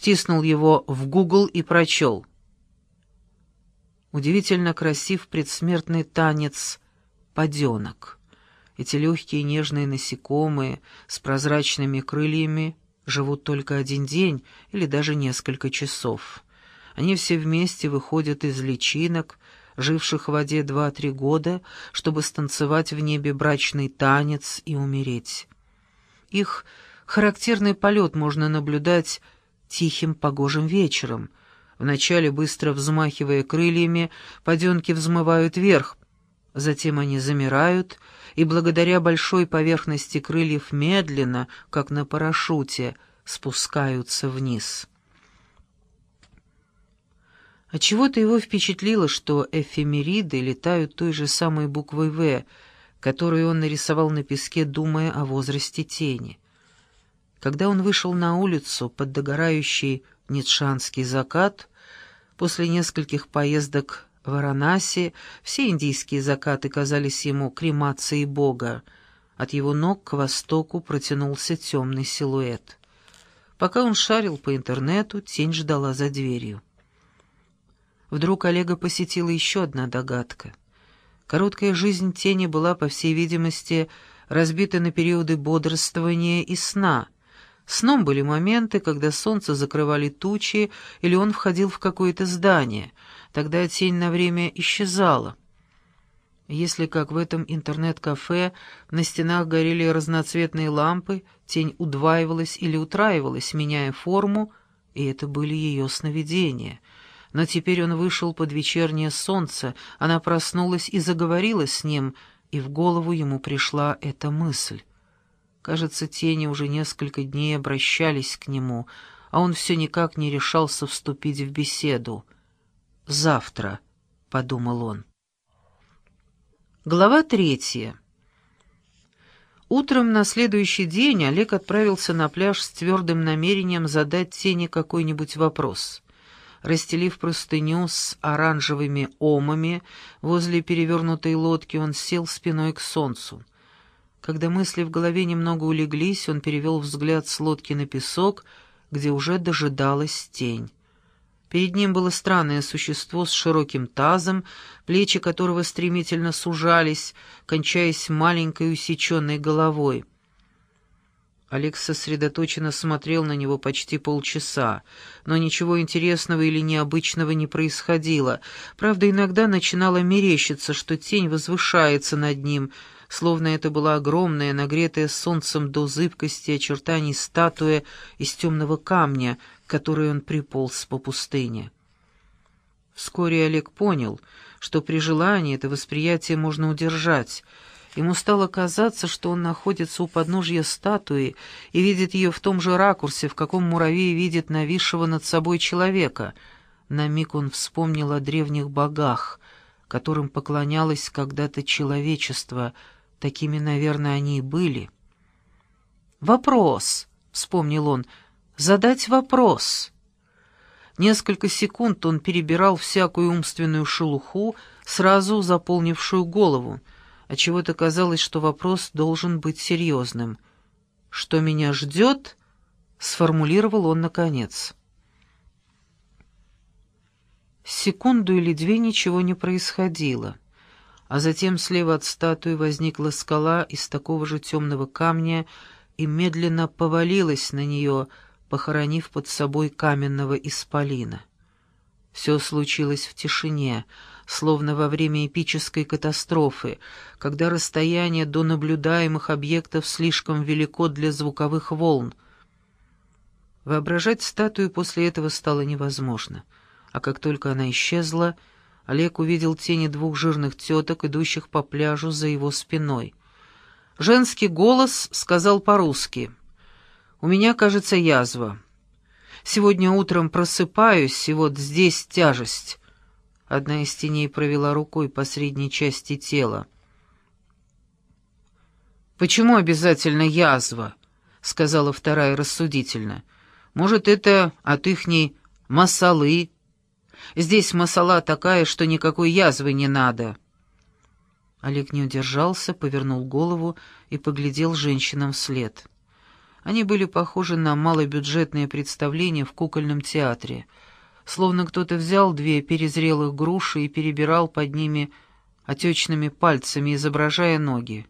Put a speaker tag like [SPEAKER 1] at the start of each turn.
[SPEAKER 1] втиснул его в Google и прочел. Удивительно красив предсмертный танец «Паденок». Эти легкие нежные насекомые с прозрачными крыльями живут только один день или даже несколько часов. Они все вместе выходят из личинок, живших в воде два-три года, чтобы станцевать в небе брачный танец и умереть. Их характерный полет можно наблюдать тихим погожим вечером. Вначале, быстро взмахивая крыльями, паденки взмывают вверх, затем они замирают и, благодаря большой поверхности крыльев, медленно, как на парашюте, спускаются вниз. Отчего-то его впечатлило, что эфемериды летают той же самой буквой «В», которую он нарисовал на песке, думая о возрасте тени. Когда он вышел на улицу под догорающий Нитшанский закат, после нескольких поездок в Варанаси все индийские закаты казались ему кремацией Бога. От его ног к востоку протянулся темный силуэт. Пока он шарил по интернету, тень ждала за дверью. Вдруг Олега посетила еще одна догадка. Короткая жизнь тени была, по всей видимости, разбита на периоды бодрствования и сна. Сном были моменты, когда солнце закрывали тучи, или он входил в какое-то здание. Тогда тень на время исчезала. Если, как в этом интернет-кафе, на стенах горели разноцветные лампы, тень удваивалась или утраивалась, меняя форму, и это были ее сновидения — но теперь он вышел под вечернее солнце, она проснулась и заговорила с ним, и в голову ему пришла эта мысль. Кажется, тени уже несколько дней обращались к нему, а он все никак не решался вступить в беседу. «Завтра», — подумал он. Глава третья. Утром на следующий день Олег отправился на пляж с твердым намерением задать тени какой-нибудь вопрос — Расстелив простыню с оранжевыми омами, возле перевернутой лодки он сел спиной к солнцу. Когда мысли в голове немного улеглись, он перевел взгляд с лодки на песок, где уже дожидалась тень. Перед ним было странное существо с широким тазом, плечи которого стремительно сужались, кончаясь маленькой усеченной головой. Олег сосредоточенно смотрел на него почти полчаса, но ничего интересного или необычного не происходило. Правда, иногда начинало мерещиться, что тень возвышается над ним, словно это была огромная, нагретая солнцем до зыбкости очертаний статуя из темного камня, к которой он приполз по пустыне. Вскоре Олег понял, что при желании это восприятие можно удержать — Ему стало казаться, что он находится у подножья статуи и видит ее в том же ракурсе, в каком муравей видит нависшего над собой человека. На миг он вспомнил о древних богах, которым поклонялось когда-то человечество. Такими, наверное, они и были. «Вопрос», — вспомнил он, — «задать вопрос». Несколько секунд он перебирал всякую умственную шелуху, сразу заполнившую голову — Отчего-то казалось, что вопрос должен быть серьезным. «Что меня ждет?» — сформулировал он наконец. Секунду или две ничего не происходило, а затем слева от статуи возникла скала из такого же темного камня и медленно повалилась на нее, похоронив под собой каменного исполина. Все случилось в тишине — словно во время эпической катастрофы, когда расстояние до наблюдаемых объектов слишком велико для звуковых волн. Воображать статую после этого стало невозможно, а как только она исчезла, Олег увидел тени двух жирных теток, идущих по пляжу за его спиной. Женский голос сказал по-русски «У меня, кажется, язва. Сегодня утром просыпаюсь, и вот здесь тяжесть». Одна из теней провела рукой по средней части тела. «Почему обязательно язва?» — сказала вторая рассудительно. «Может, это от ихней масалы? Здесь масала такая, что никакой язвы не надо». Олег не удержался, повернул голову и поглядел женщинам вслед. Они были похожи на малобюджетные представления в кукольном театре, словно кто-то взял две перезрелых груши и перебирал под ними отечными пальцами, изображая ноги.